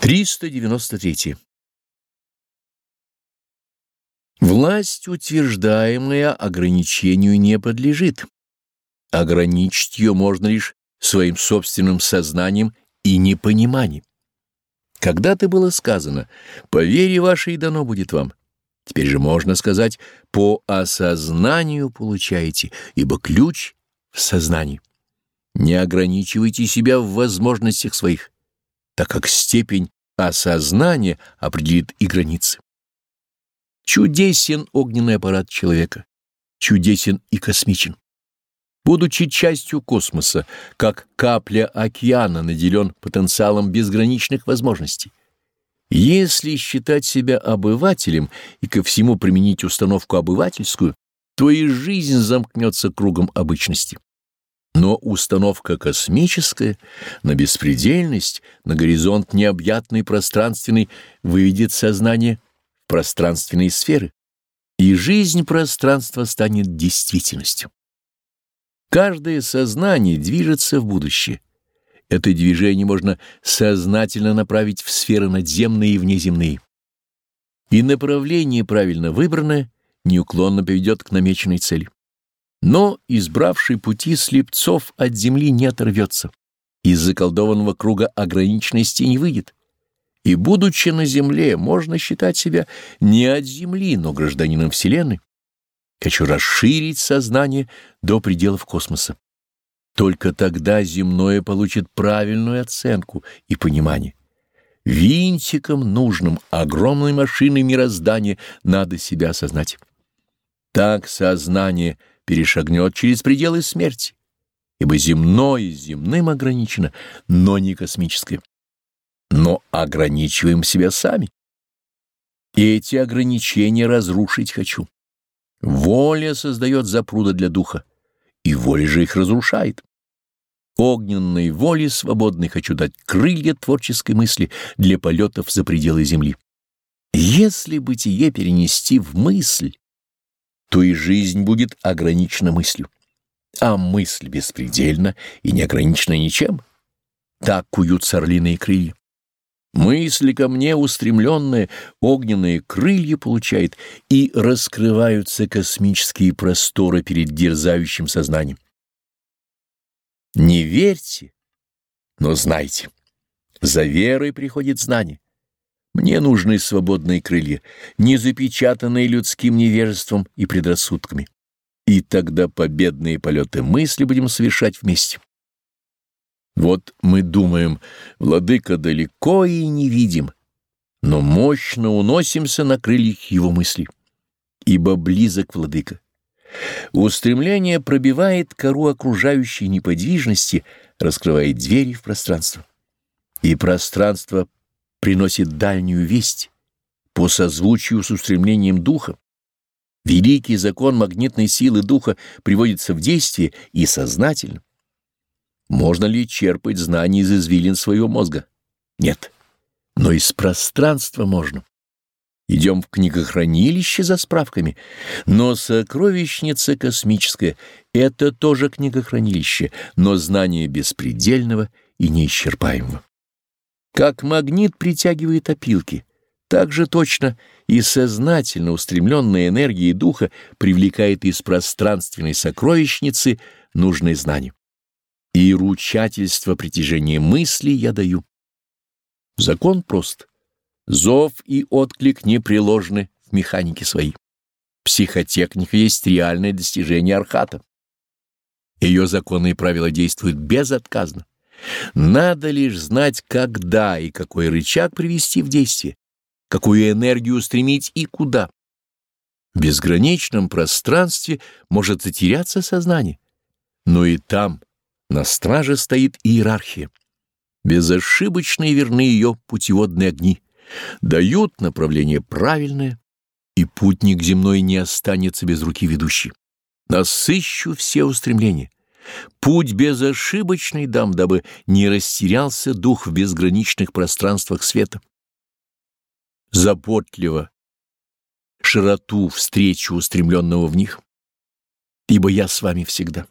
393. Власть, утверждаемая, ограничению не подлежит. Ограничить ее можно лишь своим собственным сознанием и непониманием. Когда-то было сказано «по вере вашей дано будет вам». Теперь же можно сказать «по осознанию получаете, ибо ключ в сознании». Не ограничивайте себя в возможностях своих так как степень осознания определит и границы. Чудесен огненный аппарат человека, чудесен и космичен. Будучи частью космоса, как капля океана наделен потенциалом безграничных возможностей. Если считать себя обывателем и ко всему применить установку обывательскую, то и жизнь замкнется кругом обычности. Но установка космическая на беспредельность, на горизонт необъятный пространственный выведет сознание в пространственные сферы, и жизнь пространства станет действительностью. Каждое сознание движется в будущее. Это движение можно сознательно направить в сферы надземные и внеземные. И направление, правильно выбранное, неуклонно поведет к намеченной цели. Но избравший пути слепцов от земли не оторвется, из заколдованного круга ограниченности не выйдет. И, будучи на земле, можно считать себя не от земли, но гражданином Вселенной. Хочу расширить сознание до пределов космоса. Только тогда земное получит правильную оценку и понимание. Винтиком нужным огромной машины мироздания надо себя осознать. Так сознание — перешагнет через пределы смерти, ибо земное земным ограничено, но не космическое. Но ограничиваем себя сами. И эти ограничения разрушить хочу. Воля создает запруда для духа, и воля же их разрушает. Огненной воле свободной хочу дать крылья творческой мысли для полетов за пределы земли. Если бытие перенести в мысль, то и жизнь будет ограничена мыслью. А мысль беспредельна и не ограничена ничем. Так куют орлиные крылья. Мысли ко мне устремленные огненные крылья получает, и раскрываются космические просторы перед дерзающим сознанием. Не верьте, но знайте, за верой приходит знание. Мне нужны свободные крылья, не запечатанные людским невежеством и предрассудками. И тогда победные полеты мысли будем совершать вместе. Вот мы думаем, владыка далеко и не видим, но мощно уносимся на крыльях его мысли, ибо близок владыка. Устремление пробивает кору окружающей неподвижности, раскрывает двери в пространство. И пространство приносит дальнюю весть по созвучию с устремлением духа. Великий закон магнитной силы духа приводится в действие и сознательно. Можно ли черпать знания из извилин своего мозга? Нет. Но из пространства можно. Идем в книгохранилище за справками. Но сокровищница космическая — это тоже книгохранилище, но знание беспредельного и неисчерпаемого. Как магнит притягивает опилки, так же точно и сознательно устремленная энергия духа привлекает из пространственной сокровищницы нужные знания. И ручательство притяжения мысли я даю. Закон прост. Зов и отклик непреложны в механике своей. Психотехника есть реальное достижение архата. Ее законы и правила действуют безотказно. Надо лишь знать, когда и какой рычаг привести в действие, какую энергию устремить и куда. В безграничном пространстве может затеряться сознание, но и там на страже стоит иерархия. Безошибочно и верны ее путеводные огни, дают направление правильное, и путник земной не останется без руки ведущей. Насыщу все устремления, Путь безошибочный дам, дабы не растерялся дух в безграничных пространствах света. Заботливо широту встречу устремленного в них, ибо я с вами всегда.